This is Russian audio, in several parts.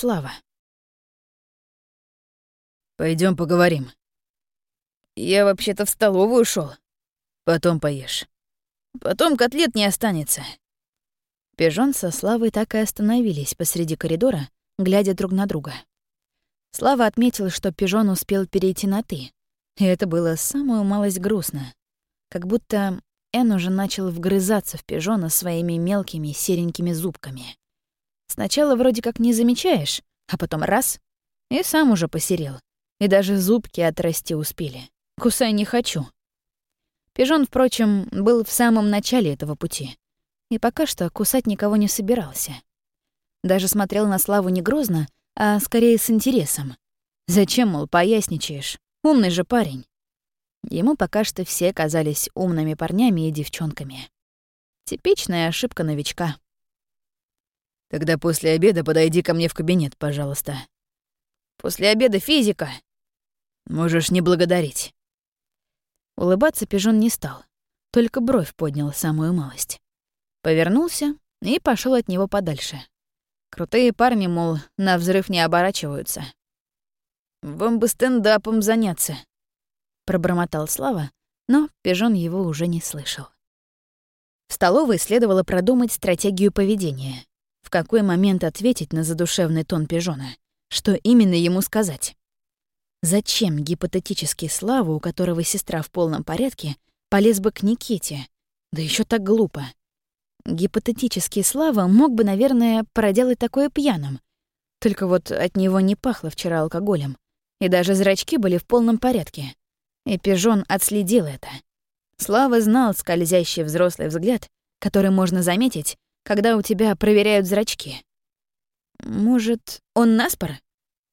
Слава. Пойдем поговорим. Я вообще-то в столовую ушел. Потом поешь. Потом котлет не останется. Пижон со Славой так и остановились посреди коридора, глядя друг на друга. Слава отметил, что Пижон успел перейти на «ты», и это было самую малость грустно. Как будто Эн уже начал вгрызаться в Пижона своими мелкими серенькими зубками. Сначала вроде как не замечаешь, а потом раз — и сам уже посерел. И даже зубки отрасти успели. Кусай не хочу. Пижон, впрочем, был в самом начале этого пути. И пока что кусать никого не собирался. Даже смотрел на Славу не грозно, а скорее с интересом. Зачем, мол, поясничаешь? Умный же парень. Ему пока что все казались умными парнями и девчонками. Типичная ошибка новичка. Тогда после обеда подойди ко мне в кабинет, пожалуйста. После обеда физика. Можешь не благодарить. Улыбаться пижон не стал, только бровь поднял самую малость. Повернулся и пошел от него подальше. Крутые парни, мол, на взрыв не оборачиваются. «Вам бы стендапом заняться», — пробормотал Слава, но пижон его уже не слышал. В столовой следовало продумать стратегию поведения какой момент ответить на задушевный тон пижона, что именно ему сказать. Зачем гипотетически Слава, у которого сестра в полном порядке, полез бы к Никите? Да еще так глупо. Гипотетический Слава мог бы, наверное, проделать такое пьяным. Только вот от него не пахло вчера алкоголем. И даже зрачки были в полном порядке. И пижон отследил это. Слава знал скользящий взрослый взгляд, который можно заметить, когда у тебя проверяют зрачки. Может, он наспор?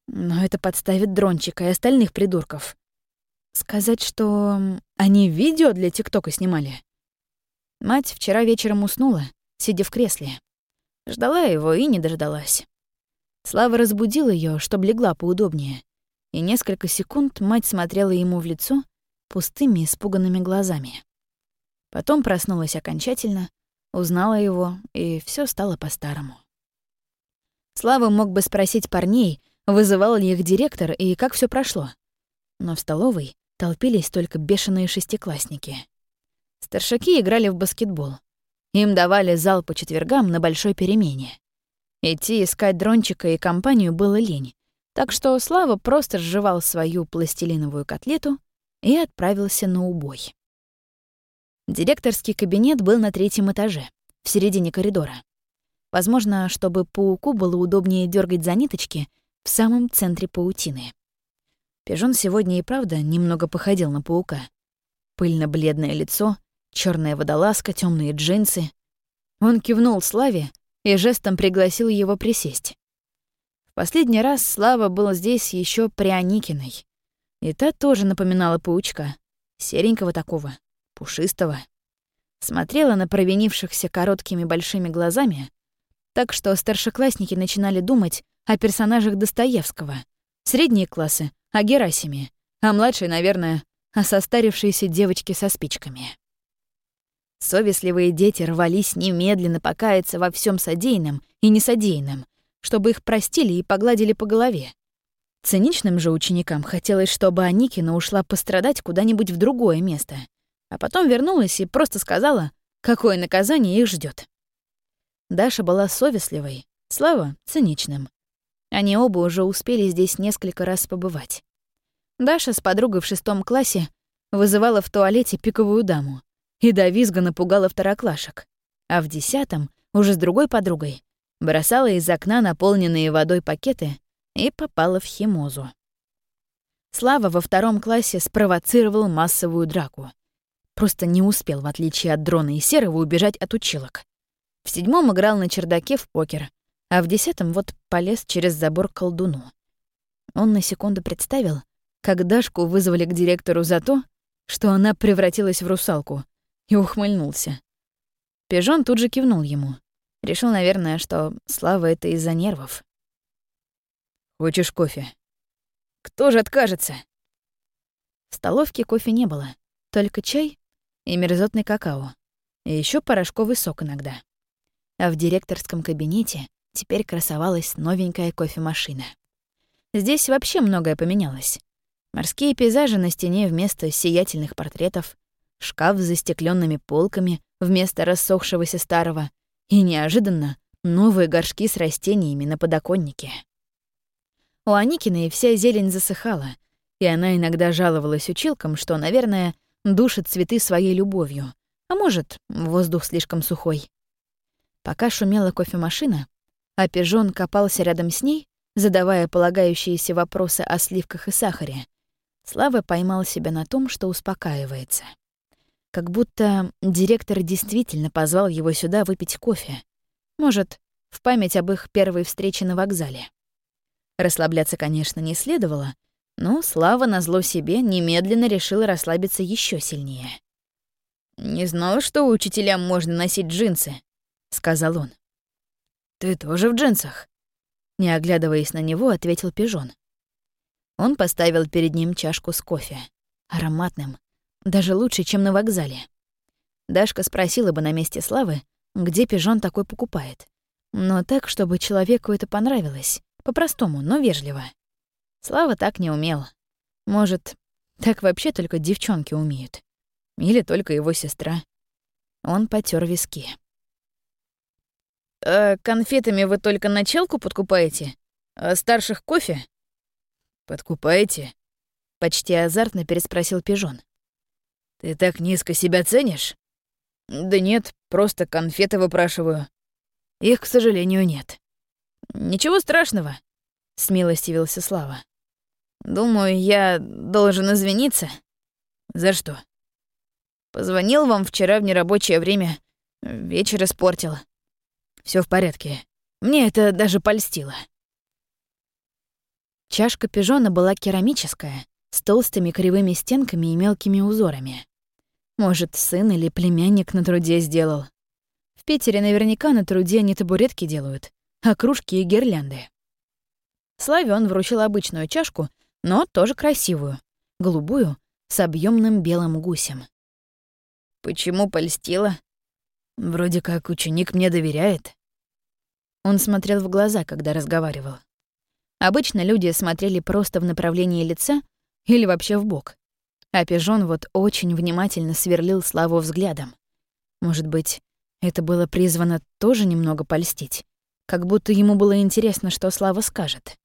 Но это подставит Дрончика и остальных придурков. Сказать, что они видео для ТикТока снимали? Мать вчера вечером уснула, сидя в кресле. Ждала его и не дождалась. Слава разбудил ее, чтобы легла поудобнее. И несколько секунд мать смотрела ему в лицо пустыми, испуганными глазами. Потом проснулась окончательно, Узнала его, и все стало по-старому. Слава мог бы спросить парней, вызывал ли их директор и как все прошло. Но в столовой толпились только бешеные шестиклассники. Старшаки играли в баскетбол. Им давали зал по четвергам на большой перемене. Идти искать Дрончика и компанию было лень, так что Слава просто сживал свою пластилиновую котлету и отправился на убой. Директорский кабинет был на третьем этаже, в середине коридора. Возможно, чтобы пауку было удобнее дергать за ниточки в самом центре паутины. Пижон сегодня и правда немного походил на паука. Пыльно-бледное лицо, черная водолазка, темные джинсы. Он кивнул Славе и жестом пригласил его присесть. В последний раз Слава был здесь еще при Аникиной. И та тоже напоминала паучка, серенького такого, пушистого. Смотрела на провинившихся короткими большими глазами, так что старшеклассники начинали думать о персонажах Достоевского. Средние классы — о Герасиме, а младшие, наверное, о состарившейся девочке со спичками. Совестливые дети рвались немедленно покаяться во всем содеянном и несодеянном, чтобы их простили и погладили по голове. Циничным же ученикам хотелось, чтобы Аникина ушла пострадать куда-нибудь в другое место — а потом вернулась и просто сказала, какое наказание их ждет. Даша была совестливой, Слава — циничным. Они оба уже успели здесь несколько раз побывать. Даша с подругой в шестом классе вызывала в туалете пиковую даму и до визга напугала второклашек, а в десятом, уже с другой подругой, бросала из окна наполненные водой пакеты и попала в химозу. Слава во втором классе спровоцировал массовую драку. Просто не успел, в отличие от дрона и серого, убежать от училок. В седьмом играл на чердаке в покер, а в десятом вот полез через забор к колдуну. Он на секунду представил, как Дашку вызвали к директору за то, что она превратилась в русалку, и ухмыльнулся. Пижон тут же кивнул ему. Решил, наверное, что Слава это из-за нервов. «Хочешь кофе?» «Кто же откажется?» В столовке кофе не было, только чай и мерзотный какао, и еще порошковый сок иногда. А в директорском кабинете теперь красовалась новенькая кофемашина. Здесь вообще многое поменялось. Морские пейзажи на стене вместо сиятельных портретов, шкаф с застекленными полками вместо рассохшегося старого и, неожиданно, новые горшки с растениями на подоконнике. У Аникиной вся зелень засыхала, и она иногда жаловалась училкам, что, наверное, душит цветы своей любовью, а может, воздух слишком сухой. Пока шумела кофемашина, а пижон копался рядом с ней, задавая полагающиеся вопросы о сливках и сахаре, Слава поймал себя на том, что успокаивается. Как будто директор действительно позвал его сюда выпить кофе. Может, в память об их первой встрече на вокзале. Расслабляться, конечно, не следовало, но Слава назло себе немедленно решила расслабиться еще сильнее. «Не знал, что учителям можно носить джинсы», — сказал он. «Ты тоже в джинсах?» Не оглядываясь на него, ответил пижон. Он поставил перед ним чашку с кофе. Ароматным. Даже лучше, чем на вокзале. Дашка спросила бы на месте Славы, где пижон такой покупает. Но так, чтобы человеку это понравилось. По-простому, но вежливо. Слава так не умел. Может, так вообще только девчонки умеют. Или только его сестра. Он потер виски. «А конфетами вы только началку подкупаете? А старших кофе?» «Подкупаете?» — почти азартно переспросил Пижон. «Ты так низко себя ценишь?» «Да нет, просто конфеты выпрашиваю. Их, к сожалению, нет». «Ничего страшного», — смилостивился Слава. «Думаю, я должен извиниться». «За что?» «Позвонил вам вчера в нерабочее время. Вечер испортил. Все в порядке. Мне это даже польстило». Чашка пижона была керамическая, с толстыми кривыми стенками и мелкими узорами. Может, сын или племянник на труде сделал. В Питере наверняка на труде не табуретки делают, а кружки и гирлянды. Славе он вручил обычную чашку, но тоже красивую, голубую, с объемным белым гусем. «Почему польстила?» «Вроде как ученик мне доверяет». Он смотрел в глаза, когда разговаривал. Обычно люди смотрели просто в направлении лица или вообще в бок. А пижон вот очень внимательно сверлил Славу взглядом. Может быть, это было призвано тоже немного польстить, как будто ему было интересно, что Слава скажет.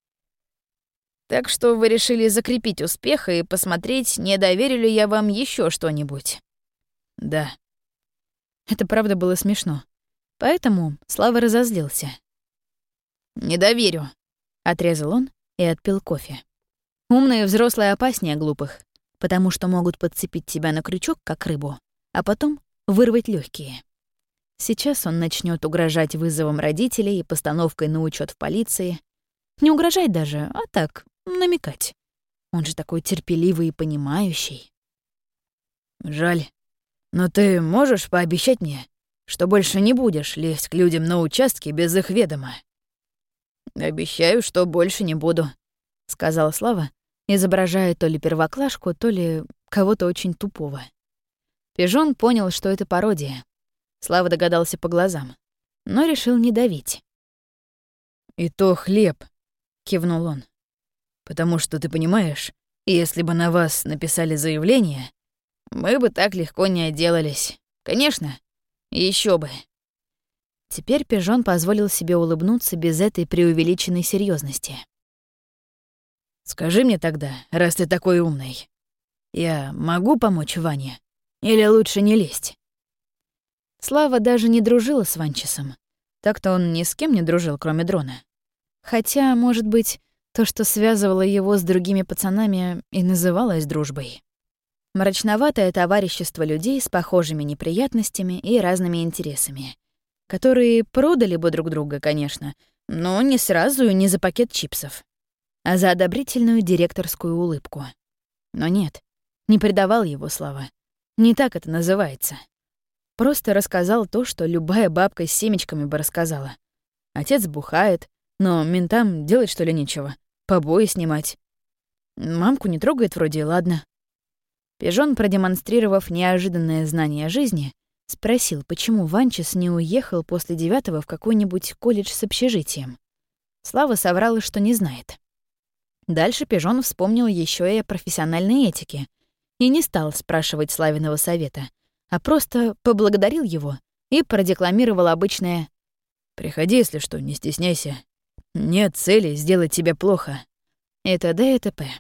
«Так что вы решили закрепить успех и посмотреть, не доверю ли я вам еще что-нибудь?» «Да». Это правда было смешно. Поэтому Слава разозлился. «Не доверю», — отрезал он и отпил кофе. Умные взрослые опаснее глупых, потому что могут подцепить тебя на крючок, как рыбу, а потом вырвать легкие. Сейчас он начнет угрожать вызовом родителей и постановкой на учет в полиции. Не угрожать даже, а так, намекать. Он же такой терпеливый и понимающий. Жаль. Но ты можешь пообещать мне, что больше не будешь лезть к людям на участке без их ведома? «Обещаю, что больше не буду», — сказала Слава, изображая то ли первоклашку, то ли кого-то очень тупого. Пижон понял, что это пародия. Слава догадался по глазам, но решил не давить. «И то хлеб», — кивнул он. «Потому что, ты понимаешь, если бы на вас написали заявление, мы бы так легко не отделались. Конечно, еще бы». Теперь Пижон позволил себе улыбнуться без этой преувеличенной серьезности. «Скажи мне тогда, раз ты такой умный, я могу помочь Ване? Или лучше не лезть?» Слава даже не дружила с Ванчесом. Так-то он ни с кем не дружил, кроме дрона. Хотя, может быть, то, что связывало его с другими пацанами, и называлось дружбой. Мрачноватое товарищество людей с похожими неприятностями и разными интересами которые продали бы друг друга, конечно, но не сразу и не за пакет чипсов, а за одобрительную директорскую улыбку. Но нет, не предавал его слова. Не так это называется. Просто рассказал то, что любая бабка с семечками бы рассказала. Отец бухает, но ментам делать что ли нечего, побои снимать. Мамку не трогает вроде, ладно. Пижон, продемонстрировав неожиданное знание жизни, Спросил, почему Ванчес не уехал после девятого в какой-нибудь колледж с общежитием. Слава соврала, что не знает. Дальше Пижон вспомнил еще и о профессиональной этике и не стал спрашивать Славиного совета, а просто поблагодарил его и продекламировал обычное «Приходи, если что, не стесняйся. Нет цели сделать тебе плохо». Это т.д. и т.п.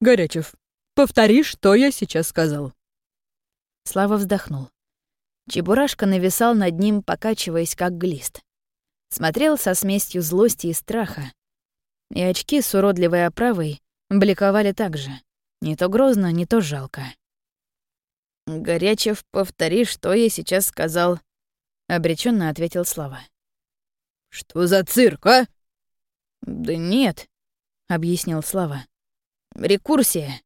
«Горячев, повтори, что я сейчас сказал». Слава вздохнул. Чебурашка нависал над ним, покачиваясь, как глист. Смотрел со смесью злости и страха. И очки с уродливой оправой бликовали так же. Не то грозно, не то жалко. «Горячев, повтори, что я сейчас сказал», — обреченно ответил Слава. «Что за цирк, а?» «Да нет», — объяснил Слава. «Рекурсия».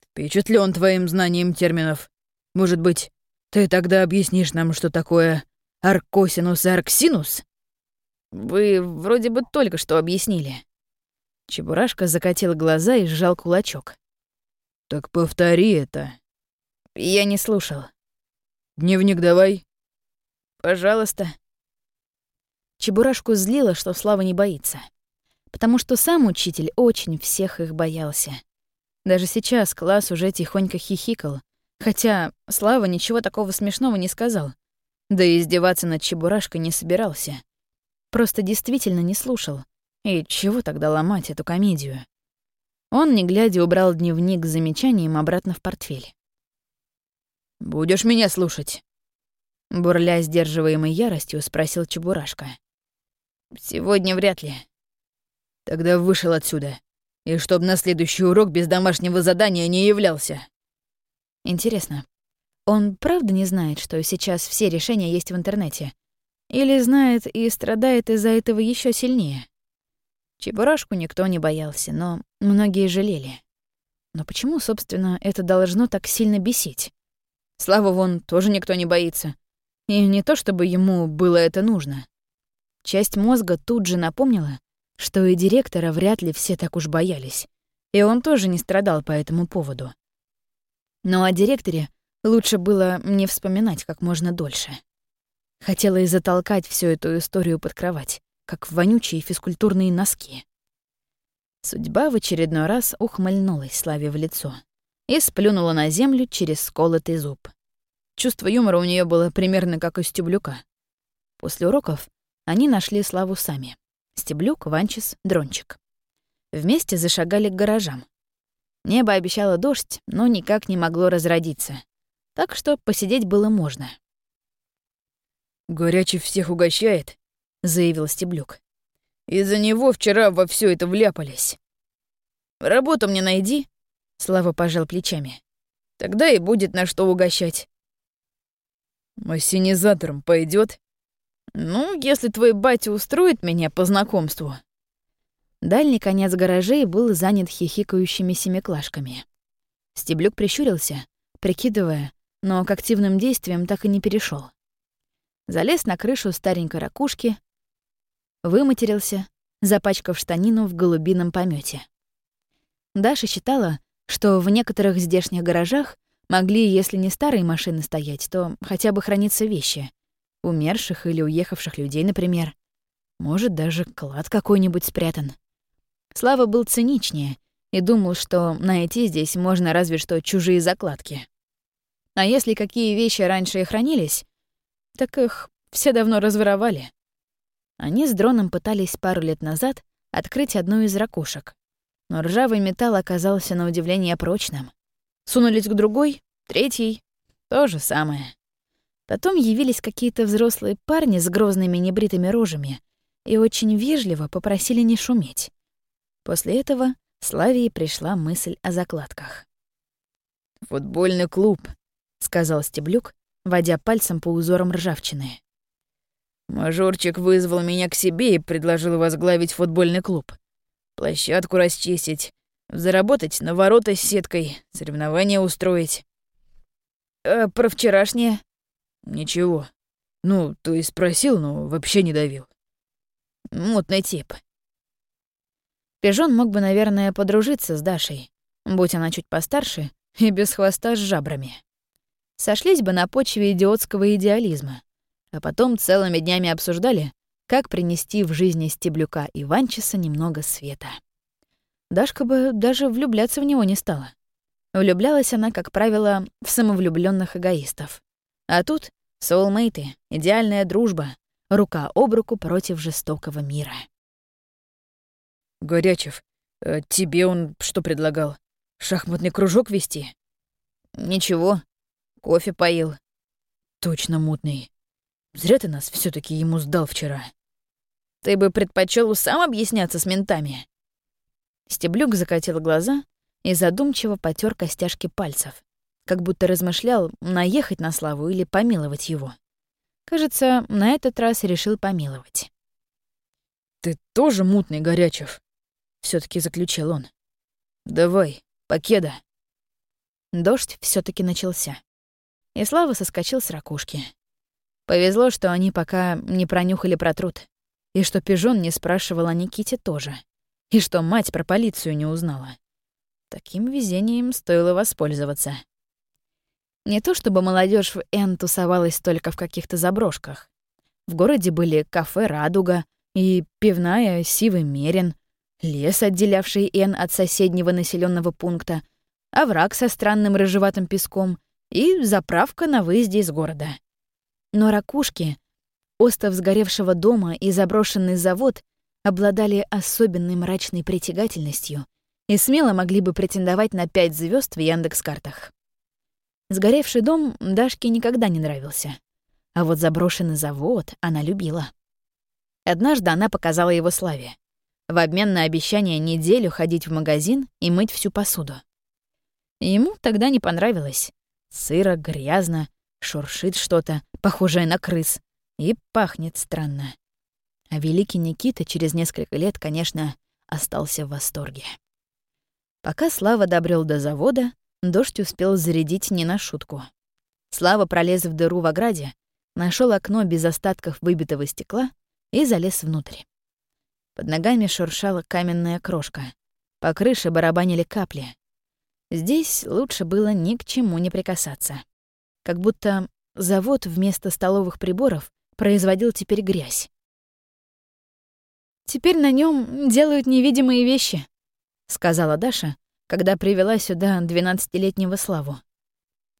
«Впечатлен твоим знанием терминов. Может быть, ты тогда объяснишь нам, что такое аркосинус и арксинус?» «Вы вроде бы только что объяснили». Чебурашка закатил глаза и сжал кулачок. «Так повтори это». Я не слушал. «Дневник давай». «Пожалуйста». Чебурашку злило, что Слава не боится. Потому что сам учитель очень всех их боялся. Даже сейчас класс уже тихонько хихикал, хотя Слава ничего такого смешного не сказал. Да и издеваться над Чебурашкой не собирался. Просто действительно не слушал. И чего тогда ломать эту комедию? Он, не глядя, убрал дневник с замечанием обратно в портфель. «Будешь меня слушать?» Бурля сдерживаемой яростью спросил Чебурашка. «Сегодня вряд ли». «Тогда вышел отсюда. И чтоб на следующий урок без домашнего задания не являлся». Интересно, он правда не знает, что сейчас все решения есть в интернете? Или знает и страдает из-за этого еще сильнее? Чебурашку никто не боялся, но многие жалели. Но почему, собственно, это должно так сильно бесить? Слава вон тоже никто не боится. И не то, чтобы ему было это нужно. Часть мозга тут же напомнила, что и директора вряд ли все так уж боялись, и он тоже не страдал по этому поводу. Но о директоре лучше было не вспоминать как можно дольше. Хотела и затолкать всю эту историю под кровать, как вонючие физкультурные носки. Судьба в очередной раз ухмыльнулась Славе в лицо и сплюнула на землю через сколотый зуб. Чувство юмора у нее было примерно как у Стеблюка. После уроков они нашли Славу сами. Стеблюк, Ванчес, Дрончик. Вместе зашагали к гаражам. Небо обещало дождь, но никак не могло разродиться. Так что посидеть было можно. «Горячий всех угощает», — заявил Стеблюк. «Из-за него вчера во все это вляпались». «Работу мне найди», — Слава пожал плечами. «Тогда и будет на что угощать». «Ассенизатором пойдет? «Ну, если твой батя устроит меня по знакомству». Дальний конец гаражей был занят хихикающими семиклашками. Стеблюк прищурился, прикидывая, но к активным действиям так и не перешел. Залез на крышу старенькой ракушки, выматерился, запачкав штанину в голубином помете. Даша считала, что в некоторых здешних гаражах могли, если не старые машины стоять, то хотя бы храниться вещи. Умерших или уехавших людей, например. Может, даже клад какой-нибудь спрятан. Слава был циничнее и думал, что найти здесь можно разве что чужие закладки. А если какие вещи раньше и хранились, так их все давно разворовали. Они с дроном пытались пару лет назад открыть одну из ракушек, но ржавый металл оказался на удивление прочным. Сунулись к другой, третьей — то же самое. Потом явились какие-то взрослые парни с грозными небритыми рожами и очень вежливо попросили не шуметь. После этого Славии пришла мысль о закладках. «Футбольный клуб», — сказал Стеблюк, водя пальцем по узорам ржавчины. «Мажорчик вызвал меня к себе и предложил возглавить футбольный клуб. Площадку расчистить, заработать на ворота с сеткой, соревнования устроить». «А про вчерашнее?» «Ничего. Ну, то есть спросил, но вообще не давил». «Мутный тип». Пижон мог бы, наверное, подружиться с Дашей, будь она чуть постарше и без хвоста с жабрами. сошлись бы на почве идиотского идеализма, а потом целыми днями обсуждали, как принести в жизни Стеблюка и немного света. Дашка бы даже влюбляться в него не стала. Влюблялась она, как правило, в самовлюбленных эгоистов. А тут соулмейты, идеальная дружба, рука об руку против жестокого мира. «Горячев, э, тебе он что предлагал? Шахматный кружок вести?» «Ничего, кофе поил». «Точно мутный. Зря ты нас все таки ему сдал вчера». «Ты бы предпочел сам объясняться с ментами?» Стеблюк закатил глаза и задумчиво потер костяшки пальцев, как будто размышлял, наехать на Славу или помиловать его. Кажется, на этот раз решил помиловать. «Ты тоже мутный, Горячев», — все таки заключил он. «Давай, покеда». Дождь все таки начался. И Слава соскочил с ракушки. Повезло, что они пока не пронюхали про труд, и что Пижон не спрашивал о Никите тоже, и что мать про полицию не узнала. Таким везением стоило воспользоваться. Не то чтобы молодежь в Н тусовалась только в каких-то заброшках. В городе были кафе «Радуга» и пивная «Сивый Мерин», лес, отделявший Н от соседнего населенного пункта, овраг со странным рыжеватым песком и заправка на выезде из города. Но ракушки, остов сгоревшего дома и заброшенный завод обладали особенной мрачной притягательностью и смело могли бы претендовать на пять звезд в Яндекс-картах. Сгоревший дом Дашке никогда не нравился, а вот заброшенный завод она любила. Однажды она показала его Славе, в обмен на обещание неделю ходить в магазин и мыть всю посуду. Ему тогда не понравилось. Сыро, грязно, шуршит что-то, похожее на крыс, и пахнет странно. А великий Никита через несколько лет, конечно, остался в восторге. Пока Слава добрел до завода, дождь успел зарядить не на шутку. Слава пролез в дыру в ограде, нашел окно без остатков выбитого стекла и залез внутрь. Под ногами шуршала каменная крошка. По крыше барабанили капли. Здесь лучше было ни к чему не прикасаться. Как будто завод вместо столовых приборов производил теперь грязь. «Теперь на нем делают невидимые вещи», — сказала Даша, когда привела сюда двенадцатилетнего Славу.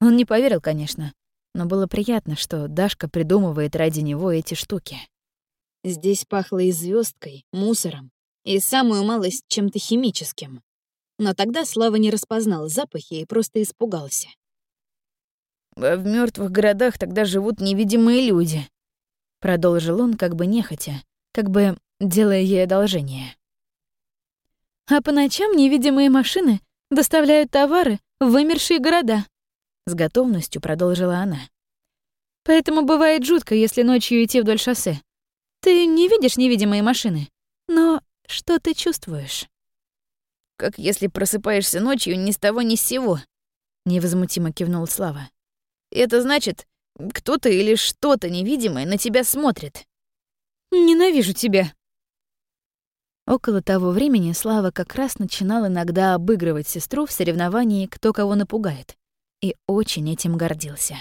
Он не поверил, конечно, но было приятно, что Дашка придумывает ради него эти штуки. Здесь пахло и звездкой, мусором, и самую малость чем-то химическим. Но тогда Слава не распознал запахи и просто испугался. «А в мертвых городах тогда живут невидимые люди», — продолжил он как бы нехотя, как бы делая ей одолжение. А по ночам невидимые машины доставляют товары в вымершие города», — с готовностью продолжила она. «Поэтому бывает жутко, если ночью идти вдоль шоссе. Ты не видишь невидимые машины, но что ты чувствуешь?» «Как если просыпаешься ночью ни с того ни с сего», — невозмутимо кивнул Слава. «Это значит, кто-то или что-то невидимое на тебя смотрит». «Ненавижу тебя», Около того времени Слава как раз начинал иногда обыгрывать сестру в соревновании «Кто кого напугает», и очень этим гордился.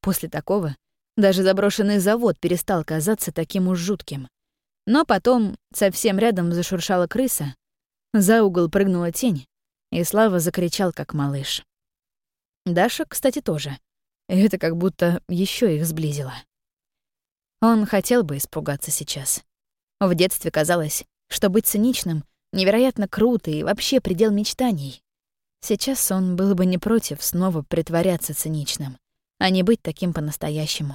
После такого даже заброшенный завод перестал казаться таким уж жутким. Но потом совсем рядом зашуршала крыса, за угол прыгнула тень, и Слава закричал, как малыш. Даша, кстати, тоже. И это как будто еще их сблизило. Он хотел бы испугаться сейчас. В детстве казалось, что быть циничным невероятно круто и вообще предел мечтаний. Сейчас он был бы не против снова притворяться циничным, а не быть таким по-настоящему.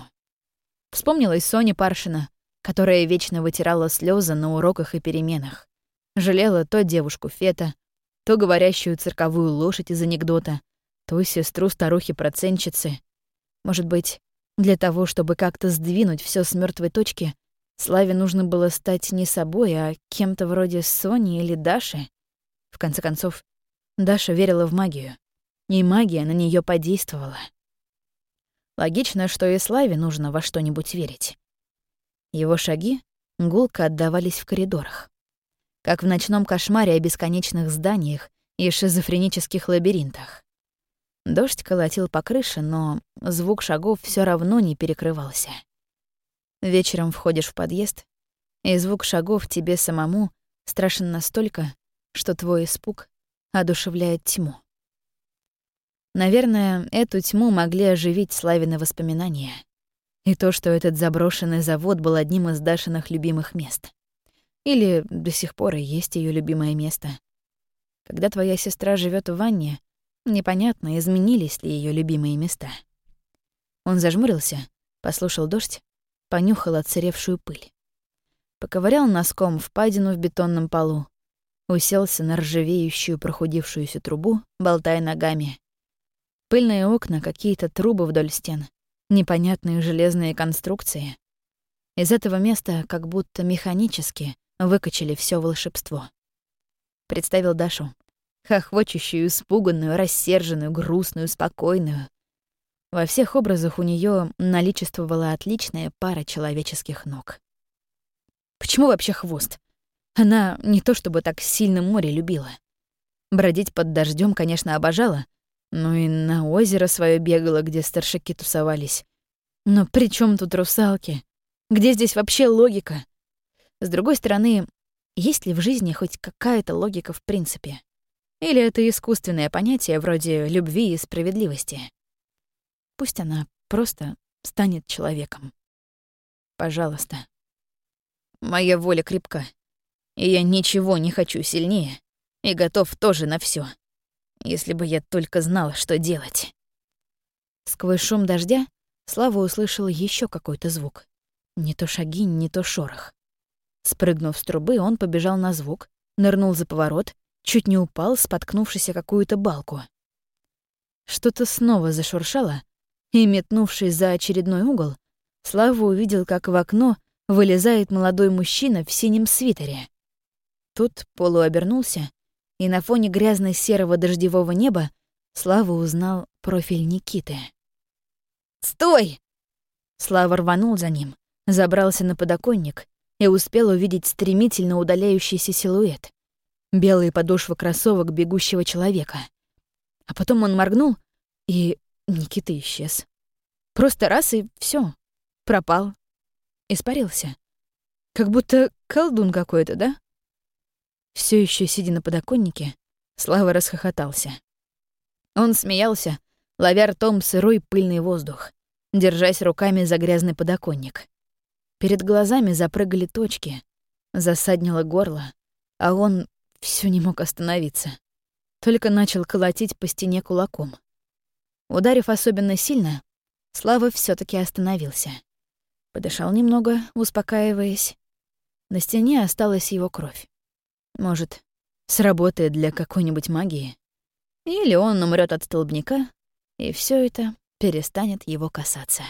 Вспомнилась Соня Паршина, которая вечно вытирала слезы на уроках и переменах. Жалела то девушку Фета, то говорящую цирковую лошадь из анекдота, то сестру старухи-процентщицы. Может быть, для того, чтобы как-то сдвинуть все с мертвой точки, Славе нужно было стать не собой, а кем-то вроде Сони или Даши. В конце концов, Даша верила в магию, и магия на нее подействовала. Логично, что и Славе нужно во что-нибудь верить. Его шаги гулко отдавались в коридорах. Как в ночном кошмаре о бесконечных зданиях и шизофренических лабиринтах. Дождь колотил по крыше, но звук шагов все равно не перекрывался. Вечером входишь в подъезд, и звук шагов тебе самому страшен настолько, что твой испуг одушевляет тьму. Наверное, эту тьму могли оживить Славины воспоминания. И то, что этот заброшенный завод был одним из Дашиных любимых мест. Или до сих пор и есть ее любимое место. Когда твоя сестра живет в ванне, непонятно, изменились ли ее любимые места. Он зажмурился, послушал дождь, понюхал отсыревшую пыль. Поковырял носком впадину в бетонном полу, уселся на ржавеющую прохудившуюся трубу, болтая ногами, Пыльные окна, какие-то трубы вдоль стен, непонятные железные конструкции. Из этого места как будто механически выкачали все волшебство. Представил Дашу, хохочущую, испуганную, рассерженную, грустную, спокойную. Во всех образах у нее наличествовала отличная пара человеческих ног. Почему вообще хвост? Она не то чтобы так сильно море любила. Бродить под дождем, конечно, обожала — ну и на озеро свое бегала, где старшаки тусовались. Но при чем тут русалки? Где здесь вообще логика? С другой стороны, есть ли в жизни хоть какая-то логика в принципе? Или это искусственное понятие вроде любви и справедливости? Пусть она просто станет человеком. Пожалуйста. Моя воля крепка, и я ничего не хочу сильнее, и готов тоже на все. Если бы я только знала, что делать. Сквозь шум дождя Слава услышал еще какой-то звук. Не то шаги, не то шорох. Спрыгнув с трубы, он побежал на звук, нырнул за поворот, чуть не упал, споткнувшись о какую-то балку. Что-то снова зашуршало, и, метнувшись за очередной угол, Слава увидел, как в окно вылезает молодой мужчина в синем свитере. Тут полуобернулся и на фоне грязно-серого дождевого неба Слава узнал профиль Никиты. «Стой!» Слава рванул за ним, забрался на подоконник и успел увидеть стремительно удаляющийся силуэт. Белые подошвы кроссовок бегущего человека. А потом он моргнул, и Никита исчез. Просто раз и все, Пропал. Испарился. Как будто колдун какой-то, да? Все еще сидя на подоконнике, Слава расхохотался. Он смеялся, ловя ртом сырой пыльный воздух, держась руками за грязный подоконник. Перед глазами запрыгали точки, засаднило горло, а он все не мог остановиться. Только начал колотить по стене кулаком. Ударив особенно сильно, Слава все таки остановился. Подышал немного, успокаиваясь. На стене осталась его кровь. Может, сработает для какой-нибудь магии. Или он умрет от столбняка, и все это перестанет его касаться.